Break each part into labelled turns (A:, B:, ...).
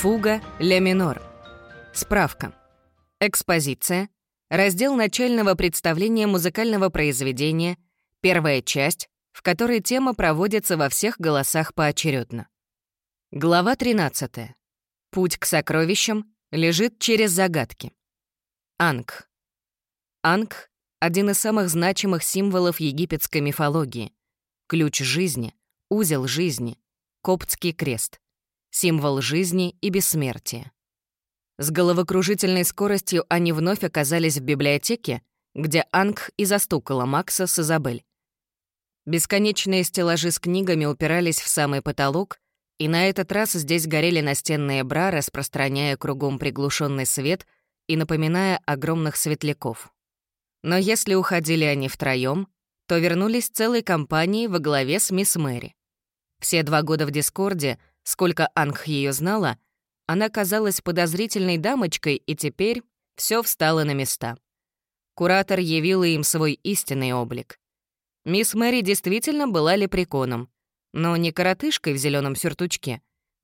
A: Фуга ля минор. Справка. Экспозиция. Раздел начального представления музыкального произведения. Первая часть, в которой тема проводится во всех голосах поочередно. Глава 13. Путь к сокровищам лежит через загадки. Анг. Анг — один из самых значимых символов египетской мифологии. Ключ жизни, узел жизни, коптский крест, символ жизни и бессмертия. С головокружительной скоростью они вновь оказались в библиотеке, где Анг и застукала Макса с Изабель. Бесконечные стеллажи с книгами упирались в самый потолок, и на этот раз здесь горели настенные бра, распространяя кругом приглушенный свет и напоминая огромных светляков. Но если уходили они втроем, то вернулись целой компанией во главе с мисс Мэри. Все два года в Дискорде, сколько Анг ее знала, она казалась подозрительной дамочкой, и теперь все встало на места. Куратор явила им свой истинный облик. Мисс Мэри действительно была лепреконом, но не коротышкой в зеленом сюртучке,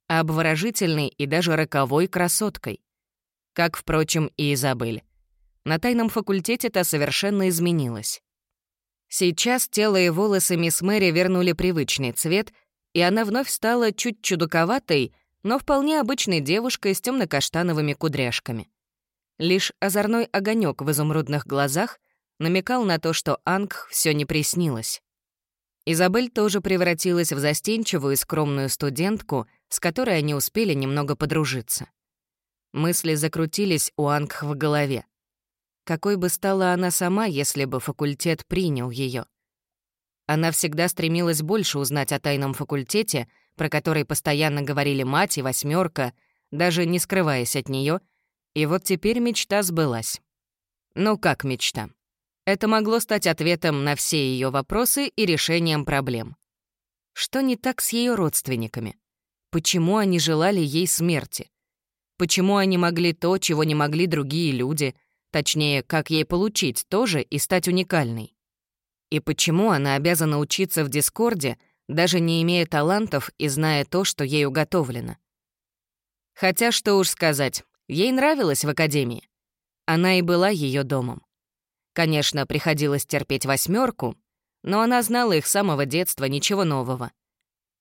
A: а обворожительной и даже роковой красоткой. Как, впрочем, и Изабель. На тайном факультете та совершенно изменилась. Сейчас тело и волосы мисс Мэри вернули привычный цвет, и она вновь стала чуть чудаковатой, но вполне обычной девушкой с темно каштановыми кудряшками. Лишь озорной огонек в изумрудных глазах намекал на то, что Анг все не приснилось. Изабель тоже превратилась в застенчивую и скромную студентку, с которой они успели немного подружиться. Мысли закрутились у Анг в голове. Какой бы стала она сама, если бы факультет принял ее? Она всегда стремилась больше узнать о тайном факультете, про который постоянно говорили мать и восьмерка, даже не скрываясь от нее, и вот теперь мечта сбылась. Ну как мечта? Это могло стать ответом на все ее вопросы и решением проблем. Что не так с ее родственниками? Почему они желали ей смерти? Почему они могли то, чего не могли другие люди? Точнее, как ей получить тоже и стать уникальной? И почему она обязана учиться в Дискорде, даже не имея талантов и зная то, что ей уготовлено? Хотя, что уж сказать, ей нравилось в Академии. Она и была ее домом. Конечно, приходилось терпеть восьмерку, но она знала их с самого детства, ничего нового.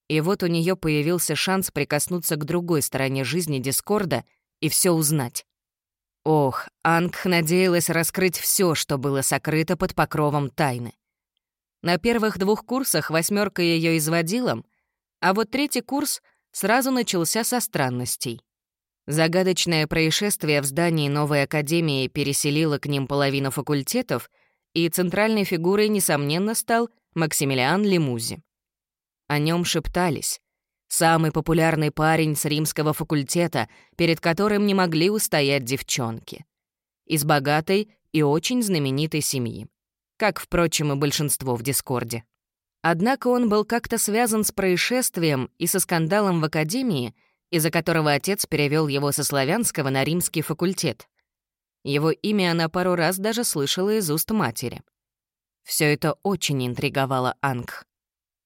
A: И вот у нее появился шанс прикоснуться к другой стороне жизни Дискорда и все узнать. Ох, Ангх надеялась раскрыть все, что было сокрыто под покровом тайны. На первых двух курсах восьмерка ее изводила, а вот третий курс сразу начался со странностей. Загадочное происшествие в здании новой академии переселило к ним половину факультетов, и центральной фигурой, несомненно, стал Максимилиан Лимузи. О нем шептались. Самый популярный парень с римского факультета, перед которым не могли устоять девчонки. Из богатой и очень знаменитой семьи. Как, впрочем, и большинство в Дискорде. Однако он был как-то связан с происшествием и со скандалом в Академии — из-за которого отец перевел его со славянского на римский факультет. Его имя она пару раз даже слышала из уст матери. Все это очень интриговало Анг.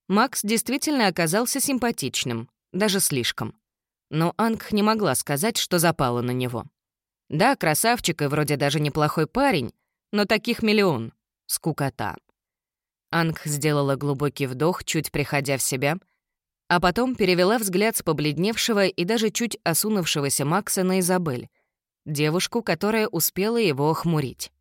A: Макс действительно оказался симпатичным, даже слишком. Но Анг не могла сказать, что запала на него. Да, красавчик и вроде даже неплохой парень, но таких миллион. Скукота. Анг сделала глубокий вдох, чуть приходя в себя — а потом перевела взгляд с побледневшего и даже чуть осунувшегося Макса на Изабель, девушку, которая успела его охмурить.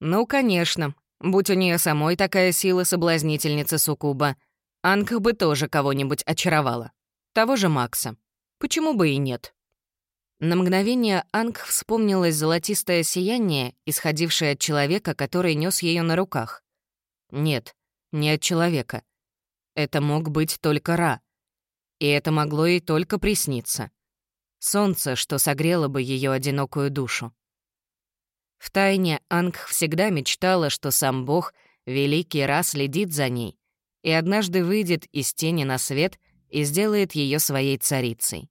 A: Ну, конечно, будь у нее самой такая сила соблазнительницы Сукуба, Анка бы тоже кого-нибудь очаровала. Того же Макса. Почему бы и нет? На мгновение Анг вспомнилось золотистое сияние, исходившее от человека, который нес ее на руках. Нет, не от человека. Это мог быть только Ра — и это могло ей только присниться. Солнце, что согрело бы ее одинокую душу. Втайне Анг всегда мечтала, что сам Бог, великий раз, следит за ней и однажды выйдет из тени на свет и сделает ее своей царицей.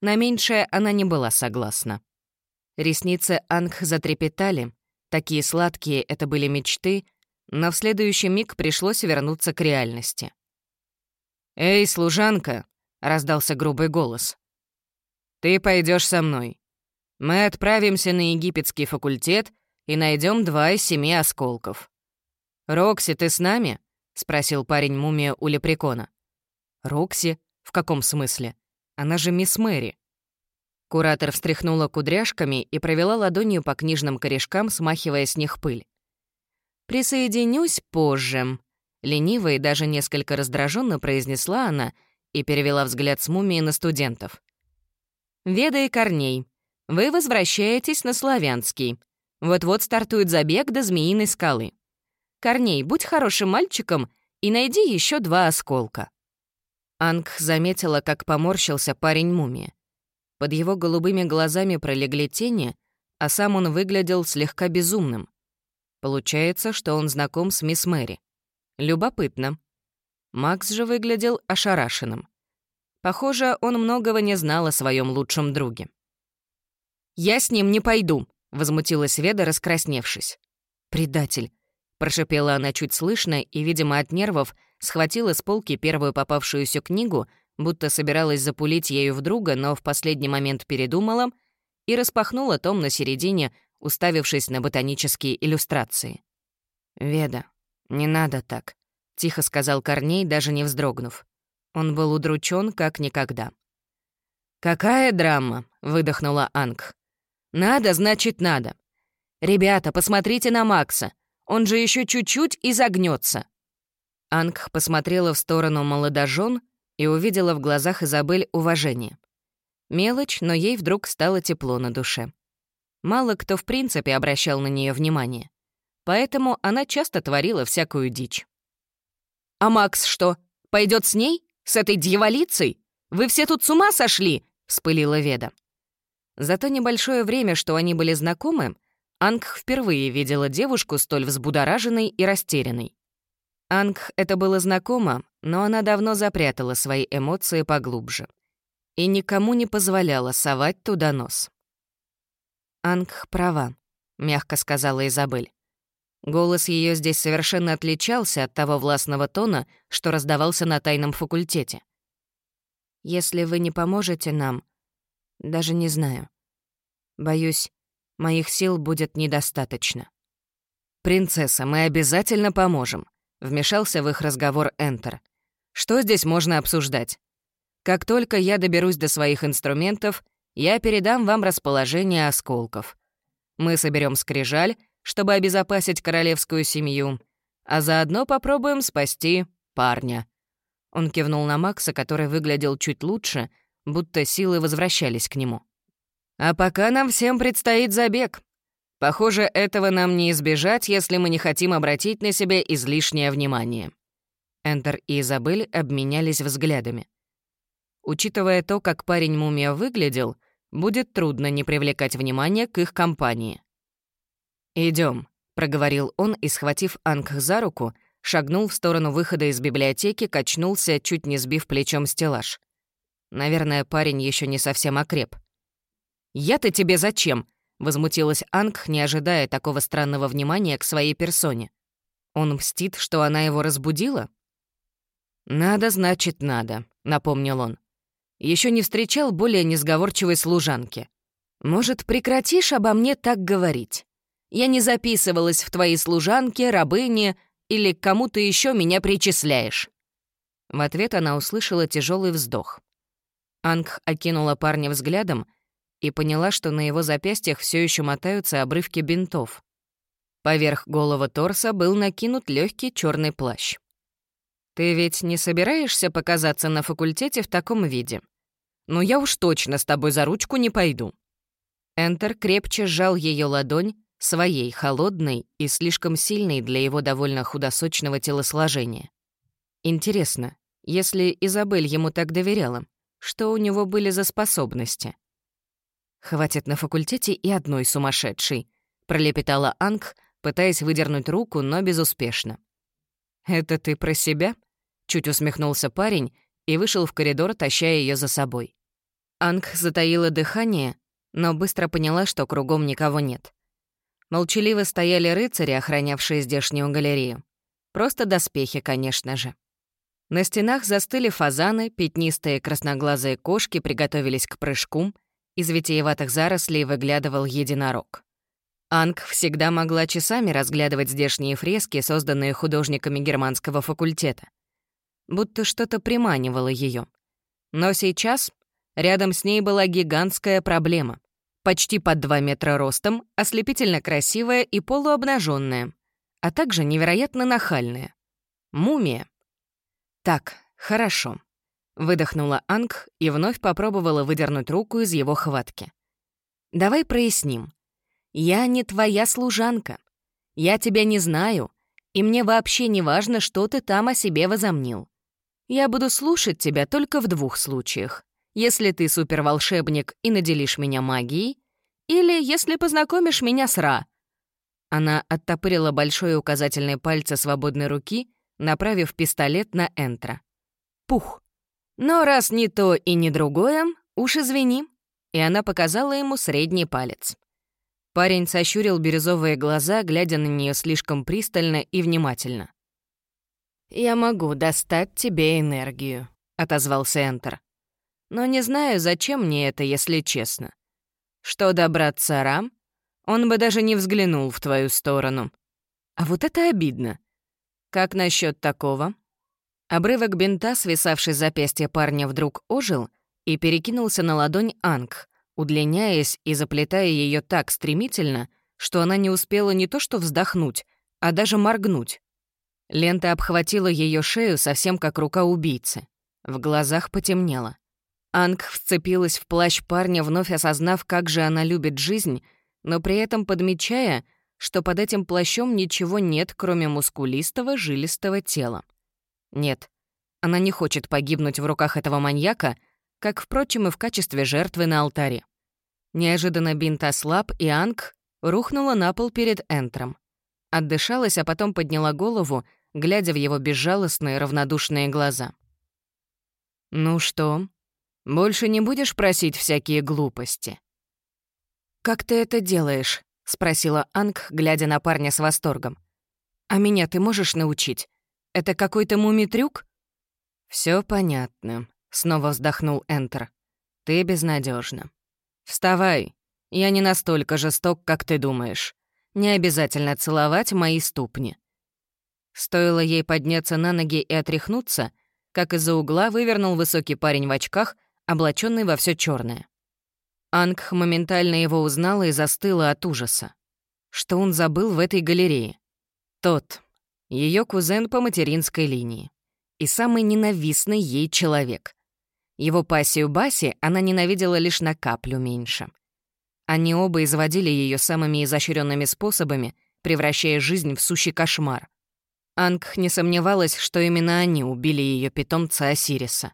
A: На меньшее она не была согласна. Ресницы Анг затрепетали, такие сладкие это были мечты, но в следующий миг пришлось вернуться к реальности. «Эй, служанка!» — раздался грубый голос. Ты пойдешь со мной. Мы отправимся на египетский факультет и найдем два из семи осколков. «Рокси, ты с нами?» — спросил парень-мумия у лепрекона. «Рокси? В каком смысле? Она же мисс Мэри». Куратор встряхнула кудряшками и провела ладонью по книжным корешкам, смахивая с них пыль. «Присоединюсь позже», — лениво и даже несколько раздраженно произнесла она и перевела взгляд с мумии на студентов. «Веда и Корней, вы возвращаетесь на Славянский. Вот-вот стартует забег до Змеиной скалы. Корней, будь хорошим мальчиком и найди еще два осколка». Анг заметила, как поморщился парень-мумия. Под его голубыми глазами пролегли тени, а сам он выглядел слегка безумным. Получается, что он знаком с мисс Мэри. Любопытно. Макс же выглядел ошарашенным. Похоже, он многого не знал о своем лучшем друге. «Я с ним не пойду», — возмутилась Веда, раскрасневшись. «Предатель», — прошипела она чуть слышно и, видимо, от нервов, схватила с полки первую попавшуюся книгу — будто собиралась запулить ею в друга, но в последний момент передумала и распахнула том на середине, уставившись на ботанические иллюстрации. «Веда, не надо так», — тихо сказал Корней, даже не вздрогнув. Он был удручен как никогда. «Какая драма!» — выдохнула Анг. «Надо, значит, надо. Ребята, посмотрите на Макса. Он же еще чуть-чуть и загнется. Анг посмотрела в сторону молодожен, и увидела в глазах Изабель уважение. Мелочь, но ей вдруг стало тепло на душе. Мало кто в принципе обращал на нее внимание. Поэтому она часто творила всякую дичь. «А Макс что, пойдет с ней? С этой дьяволицей? Вы все тут с ума сошли?» — вспылила Веда. За то небольшое время, что они были знакомы, Анг впервые видела девушку столь взбудораженной и растерянной. Анг это было знакомо, но она давно запрятала свои эмоции поглубже и никому не позволяла совать туда нос. «Анг права», — мягко сказала Изабель. Голос ее здесь совершенно отличался от того властного тона, что раздавался на тайном факультете. «Если вы не поможете нам, даже не знаю. Боюсь, моих сил будет недостаточно». «Принцесса, мы обязательно поможем», Вмешался в их разговор Энтер. «Что здесь можно обсуждать? Как только я доберусь до своих инструментов, я передам вам расположение осколков. Мы соберем скрижаль, чтобы обезопасить королевскую семью, а заодно попробуем спасти парня». Он кивнул на Макса, который выглядел чуть лучше, будто силы возвращались к нему. «А пока нам всем предстоит забег. Похоже, этого нам не избежать, если мы не хотим обратить на себя излишнее внимание». Энтер и Изабель обменялись взглядами. Учитывая то, как парень-мумия выглядел, будет трудно не привлекать внимание к их компании. Идем, проговорил он и, схватив Анг за руку, шагнул в сторону выхода из библиотеки, качнулся, чуть не сбив плечом стеллаж. Наверное, парень еще не совсем окреп. «Я-то тебе зачем?» Возмутилась Анг, не ожидая такого странного внимания к своей персоне. Он мстит, что она его разбудила? «Надо, значит, надо», — напомнил он. Еще не встречал более несговорчивой служанки. «Может, прекратишь обо мне так говорить? Я не записывалась в твои служанки, рабыни или к кому-то еще меня причисляешь». В ответ она услышала тяжелый вздох. Анг окинула парня взглядом — и поняла, что на его запястьях все еще мотаются обрывки бинтов. Поверх голого торса был накинут легкий черный плащ. «Ты ведь не собираешься показаться на факультете в таком виде? Ну я уж точно с тобой за ручку не пойду». Энтер крепче сжал ее ладонь, своей, холодной и слишком сильной для его довольно худосочного телосложения. Интересно, если Изабель ему так доверяла, что у него были за способности? «Хватит на факультете и одной сумасшедшей», — пролепетала Анг, пытаясь выдернуть руку, но безуспешно. «Это ты про себя?» — чуть усмехнулся парень и вышел в коридор, таща ее за собой. Анг затаила дыхание, но быстро поняла, что кругом никого нет. Молчаливо стояли рыцари, охранявшие здешнюю галерею. Просто доспехи, конечно же. На стенах застыли фазаны, пятнистые красноглазые кошки приготовились к прыжку — Из витиеватых зарослей выглядывал единорог. Анг всегда могла часами разглядывать здешние фрески, созданные художниками германского факультета. Будто что-то приманивало ее. Но сейчас рядом с ней была гигантская проблема. Почти под 2 метра ростом, ослепительно красивая и полуобнаженная, а также невероятно нахальная. Мумия. Так, хорошо. Выдохнула Анг и вновь попробовала выдернуть руку из его хватки. «Давай проясним. Я не твоя служанка. Я тебя не знаю, и мне вообще не важно, что ты там о себе возомнил. Я буду слушать тебя только в двух случаях. Если ты суперволшебник и наделишь меня магией, или если познакомишь меня с Ра». Она оттопырила большой указательный пальцы свободной руки, направив пистолет на Энтра. Пух. Но раз не то и не другое, уж извини. И она показала ему средний палец. Парень сощурил бирюзовые глаза, глядя на нее слишком пристально и внимательно. «Я могу достать тебе энергию», — отозвался Энтер. «Но не знаю, зачем мне это, если честно. Что до Рам, он бы даже не взглянул в твою сторону. А вот это обидно. Как насчет такого?» Обрывок бинта, свисавший с запястья парня, вдруг ожил и перекинулся на ладонь Анг, удлиняясь и заплетая ее так стремительно, что она не успела не то что вздохнуть, а даже моргнуть. Лента обхватила ее шею совсем как рука убийцы. В глазах потемнело. Анг вцепилась в плащ парня, вновь осознав, как же она любит жизнь, но при этом подмечая, что под этим плащом ничего нет, кроме мускулистого, жилистого тела. Нет, она не хочет погибнуть в руках этого маньяка, как, впрочем, и в качестве жертвы на алтаре. Неожиданно бинт ослаб, и Анг рухнула на пол перед Энтром. Отдышалась, а потом подняла голову, глядя в его безжалостные равнодушные глаза. «Ну что, больше не будешь просить всякие глупости?» «Как ты это делаешь?» — спросила Анг, глядя на парня с восторгом. «А меня ты можешь научить? Это какой-то мумитрюк? Все понятно», — снова вздохнул Энтер. «Ты безнадежна. Вставай. Я не настолько жесток, как ты думаешь. Не обязательно целовать мои ступни». Стоило ей подняться на ноги и отряхнуться, как из-за угла вывернул высокий парень в очках, облаченный во все черное. Ангх моментально его узнала и застыла от ужаса. Что он забыл в этой галерее? Тот, ее кузен по материнской линии. И самый ненавистный ей человек. Его пассию Баси она ненавидела лишь на каплю меньше. Они оба изводили ее самыми изощренными способами, превращая жизнь в сущий кошмар. Ангх не сомневалась, что именно они убили ее питомца Осириса.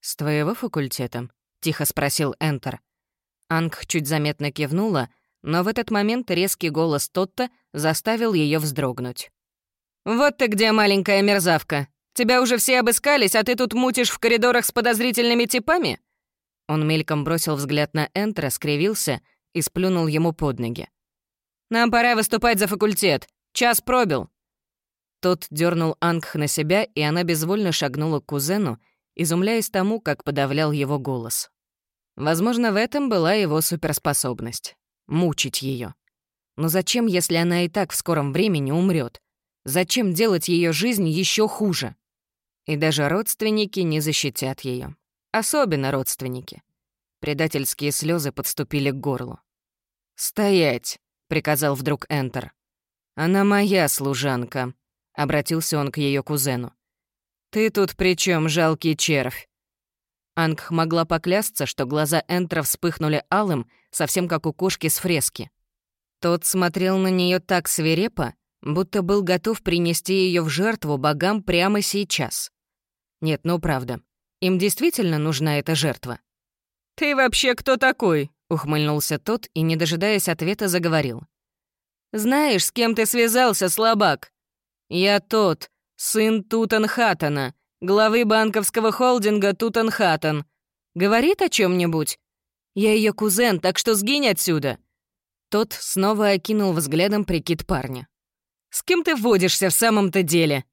A: «С твоего факультета?» — тихо спросил Энтер. Ангх чуть заметно кивнула, но в этот момент резкий голос Тотта заставил ее вздрогнуть. «Вот ты где, маленькая мерзавка! Тебя уже все обыскались, а ты тут мутишь в коридорах с подозрительными типами?» Он мельком бросил взгляд на Энтера, скривился и сплюнул ему под ноги. «Нам пора выступать за факультет. Час пробил». Тот дернул Ангх на себя, и она безвольно шагнула к кузену, изумляясь тому, как подавлял его голос. Возможно, в этом была его суперспособность — мучить ее. Но зачем, если она и так в скором времени умрет? Зачем делать ее жизнь еще хуже? И даже родственники не защитят ее. Особенно родственники. Предательские слезы подступили к горлу. «Стоять!» — приказал вдруг Энтер. «Она моя служанка», — обратился он к ее кузену. «Ты тут при чем, жалкий червь?» Анг могла поклясться, что глаза Энтера вспыхнули алым, совсем как у кошки с фрески. Тот смотрел на нее так свирепо, будто был готов принести ее в жертву богам прямо сейчас. Нет, ну правда, им действительно нужна эта жертва. «Ты вообще кто такой?» — ухмыльнулся тот и, не дожидаясь ответа, заговорил. «Знаешь, с кем ты связался, слабак? Я тот, сын Тутанхатана, главы банковского холдинга Тутанхатан. Говорит о чем нибудь Я ее кузен, так что сгинь отсюда!» Тот снова окинул взглядом прикид парня. С кем ты водишься в самом-то деле?»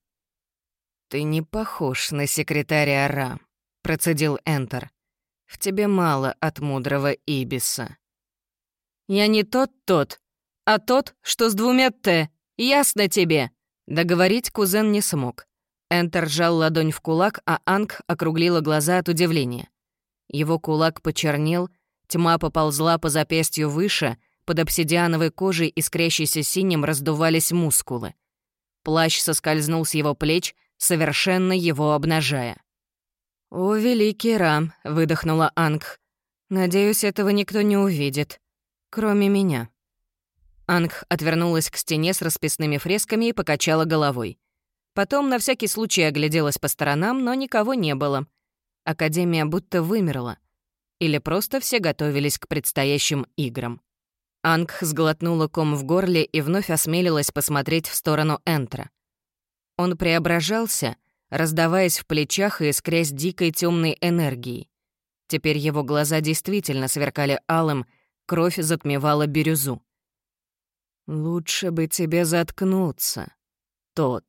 A: «Ты не похож на секретаря Ра», — процедил Энтер. В тебе мало от мудрого Ибиса. Я не тот-тот, а тот, что с двумя «т». Ясно тебе?» Договорить кузен не смог. Энтер сжал ладонь в кулак, а Анг округлила глаза от удивления. Его кулак почернел, тьма поползла по запястью выше, под обсидиановой кожей, искрящейся синим, раздувались мускулы. Плащ соскользнул с его плеч, совершенно его обнажая. «О, великий Рам!» — выдохнула Анг. «Надеюсь, этого никто не увидит. Кроме меня». Анг отвернулась к стене с расписными фресками и покачала головой. Потом на всякий случай огляделась по сторонам, но никого не было. Академия будто вымерла. Или просто все готовились к предстоящим играм. Анг сглотнула ком в горле и вновь осмелилась посмотреть в сторону Энтра. Он преображался, раздаваясь в плечах и искрясь дикой темной энергией. Теперь его глаза действительно сверкали алым, кровь затмевала бирюзу. «Лучше бы тебе заткнуться, тот».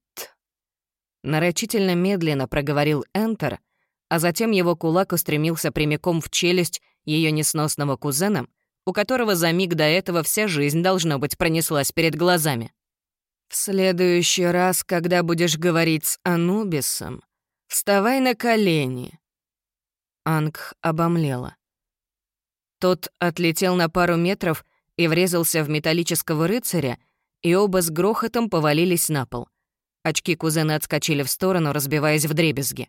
A: Нарочительно медленно проговорил Энтер, а затем его кулак устремился прямиком в челюсть ее несносного кузена, у которого за миг до этого вся жизнь, должно быть, пронеслась перед глазами. «В следующий раз, когда будешь говорить с Анубисом, вставай на колени». Анг обомлела. Тот отлетел на пару метров и врезался в металлического рыцаря, и оба с грохотом повалились на пол. Очки кузена отскочили в сторону, разбиваясь в дребезги.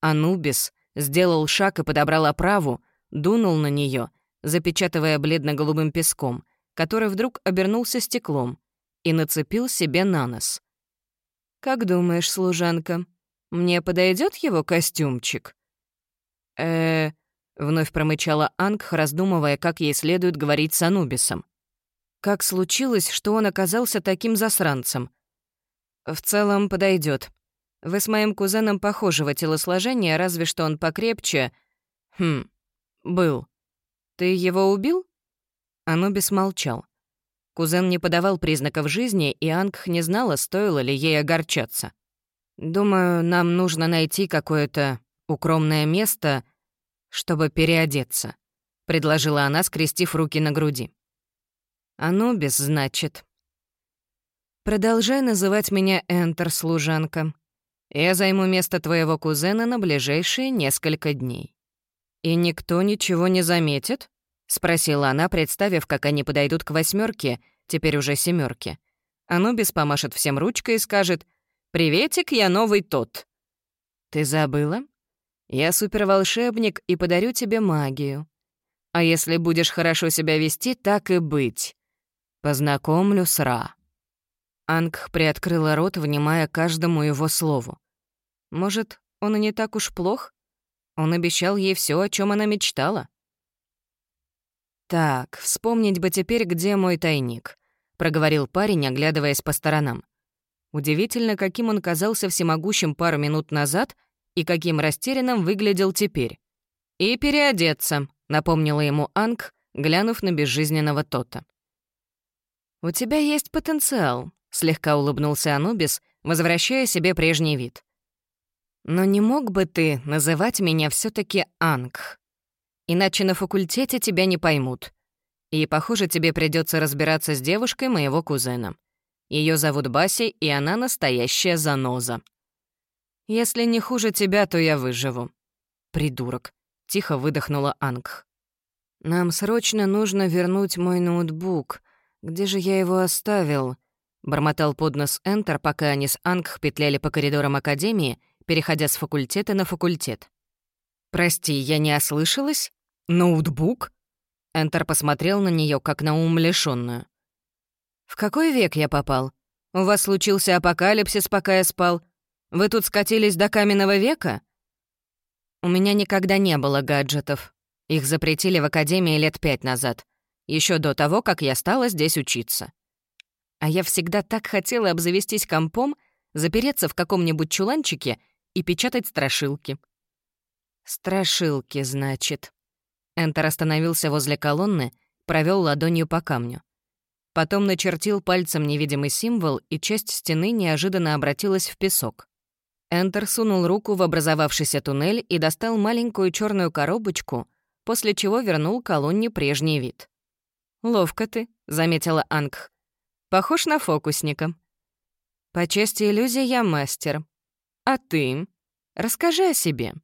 A: Анубис сделал шаг и подобрал оправу, дунул на нее, запечатывая бледно-голубым песком, который вдруг обернулся стеклом и нацепил себе на нос. «Как думаешь, служанка, мне подойдет его костюмчик?» э Вновь промычала Ангх, раздумывая, как ей следует говорить с Анубисом. Как случилось, что он оказался таким засранцем? В целом подойдет. Вы с моим кузеном похожего телосложения, разве что он покрепче. Хм, был. Ты его убил? Анубис молчал. Кузен не подавал признаков жизни, и Ангх не знала, стоило ли ей огорчаться. «Думаю, нам нужно найти какое-то укромное место, чтобы переодеться», — предложила она, скрестив руки на груди. «Анубис, значит». «Продолжай называть меня Энтер, служанка. Я займу место твоего кузена на ближайшие несколько дней». «И никто ничего не заметит?» — спросила она, представив, как они подойдут к восьмерке, теперь уже семерке. Анубис помашет всем ручкой и скажет «Приветик, я новый тот». «Ты забыла? Я суперволшебник и подарю тебе магию. А если будешь хорошо себя вести, так и быть. Познакомлю с Ра». Ангх приоткрыла рот, внимая каждому его слову. Может, он и не так уж плох? Он обещал ей все, о чем она мечтала. «Так, вспомнить бы теперь, где мой тайник», — проговорил парень, оглядываясь по сторонам. Удивительно, каким он казался всемогущим пару минут назад — и каким растерянным выглядел теперь. «И переодеться», — напомнила ему Анг, глянув на безжизненного Тота. «У тебя есть потенциал», — слегка улыбнулся Анубис, возвращая себе прежний вид. «Но не мог бы ты называть меня все таки Анг? Иначе на факультете тебя не поймут. И, похоже, тебе придется разбираться с девушкой моего кузена. Ее зовут Баси, и она настоящая заноза». Если не хуже тебя, то я выживу». «Придурок», — тихо выдохнула Ангх. «Нам срочно нужно вернуть мой ноутбук. Где же я его оставил?» Бормотал под нос Энтер, пока они с Ангх петляли по коридорам Академии, переходя с факультета на факультет. «Прости, я не ослышалась? Ноутбук?» Энтер посмотрел на нее как на умалишённую. «В какой век я попал? У вас случился апокалипсис, пока я спал. Вы тут скатились до каменного века? У меня никогда не было гаджетов. Их запретили в академии лет пять назад, еще до того, как я стала здесь учиться. А я всегда так хотела обзавестись компом, запереться в каком-нибудь чуланчике и печатать страшилки. Страшилки, значит. Энтер остановился возле колонны, провел ладонью по камню. Потом начертил пальцем невидимый символ, и часть стены неожиданно обратилась в песок. Энтер сунул руку в образовавшийся туннель и достал маленькую черную коробочку, после чего вернул колонне прежний вид. «Ловко ты», — заметила Ангх. «Похож на фокусника». «По части иллюзий я мастер. А ты? Расскажи о себе».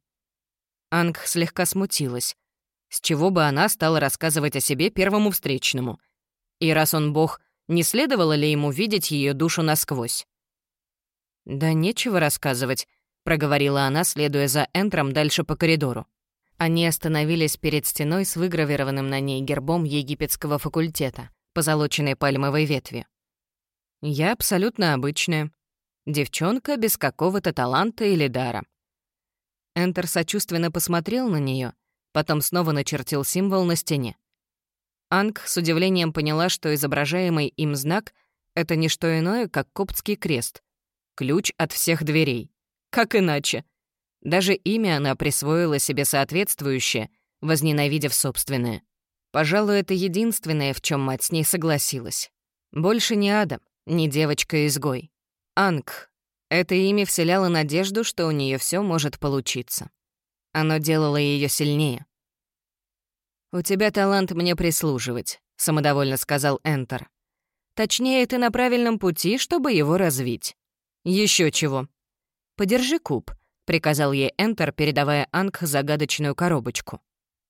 A: Ангх слегка смутилась. С чего бы она стала рассказывать о себе первому встречному? И раз он бог, не следовало ли ему видеть ее душу насквозь? «Да нечего рассказывать», — проговорила она, следуя за Энтром дальше по коридору. Они остановились перед стеной с выгравированным на ней гербом египетского факультета, позолоченной пальмовой ветви. «Я абсолютно обычная. Девчонка без какого-то таланта или дара». Энтер сочувственно посмотрел на нее, потом снова начертил символ на стене. Анг с удивлением поняла, что изображаемый им знак — это не что иное, как коптский крест, ключ от всех дверей. Как иначе? Даже имя она присвоила себе соответствующее, возненавидев собственное. Пожалуй, это единственное, в чем мать с ней согласилась. Больше не Адам, не девочка-изгой. Анг. Это имя вселяло надежду, что у нее все может получиться. Оно делало ее сильнее. «У тебя талант мне прислуживать», — самодовольно сказал Энтер. «Точнее, ты на правильном пути, чтобы его развить. Еще чего. Подержи куб приказал ей Энтер, передавая Анг загадочную коробочку.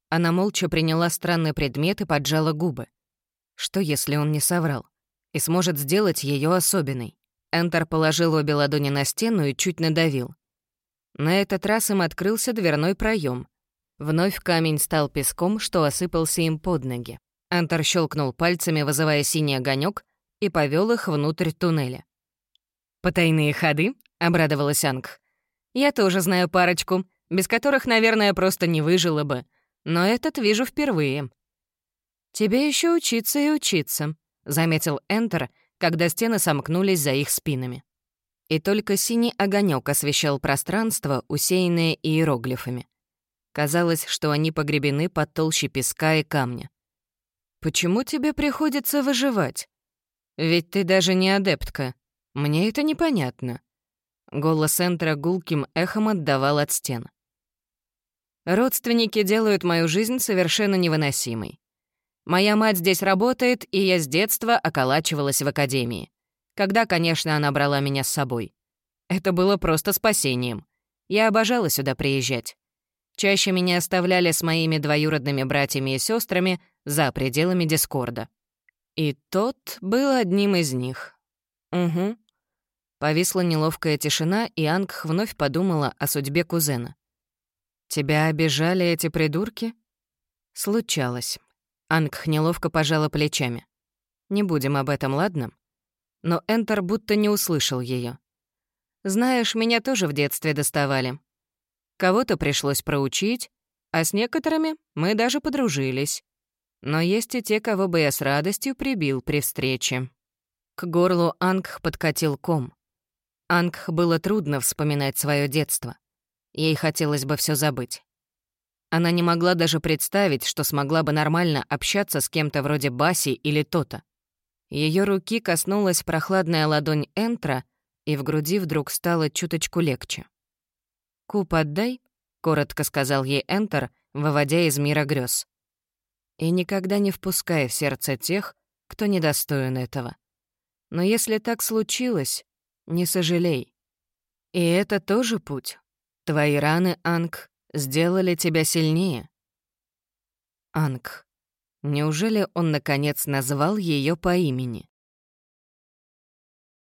A: Она молча приняла странный предмет и поджала губы. Что, если он не соврал? И сможет сделать ее особенной? Энтер положил обе ладони на стену и чуть надавил. На этот раз им открылся дверной проем. Вновь камень стал песком, что осыпался им под ноги. Энтер щелкнул пальцами, вызывая синий огонек, и повел их внутрь туннеля. «Потайные ходы?» — обрадовалась Анг. Я тоже знаю парочку, без которых, наверное, просто не выжила бы. Но этот вижу впервые. «Тебе еще учиться и учиться», — заметил Энтер, когда стены сомкнулись за их спинами. И только синий огонек освещал пространство, усеянное иероглифами. Казалось, что они погребены под толщей песка и камня. «Почему тебе приходится выживать? Ведь ты даже не адептка. Мне это непонятно», Голос Энтера гулким эхом отдавал от стен. «Родственники делают мою жизнь совершенно невыносимой. Моя мать здесь работает, и я с детства околачивалась в академии. Когда, конечно, она брала меня с собой. Это было просто спасением. Я обожала сюда приезжать. Чаще меня оставляли с моими двоюродными братьями и сестрами за пределами Дискорда. И тот был одним из них. Угу. Повисла неловкая тишина, и Ангх вновь подумала о судьбе кузена. «Тебя обижали эти придурки?» «Случалось». Ангх неловко пожала плечами. «Не будем об этом, ладно?» Но Энтер будто не услышал ее. «Знаешь, меня тоже в детстве доставали. Кого-то пришлось проучить, а с некоторыми мы даже подружились. Но есть и те, кого бы я с радостью прибил при встрече». К горлу Ангх подкатил ком. Ангх было трудно вспоминать свое детство. Ей хотелось бы все забыть. Она не могла даже представить, что смогла бы нормально общаться с кем-то вроде Баси или Тота. Ее руки коснулась прохладная ладонь Энтра, и в груди вдруг стало чуточку легче. «Куб отдай», — коротко сказал ей Энтер, выводя из мира грез. «И никогда не впускай в сердце тех, кто недостоин этого. Но если так случилось, не сожалей. И это тоже путь. Твои раны, Анг, сделали тебя сильнее. Анг. Неужели он, наконец, назвал ее по имени?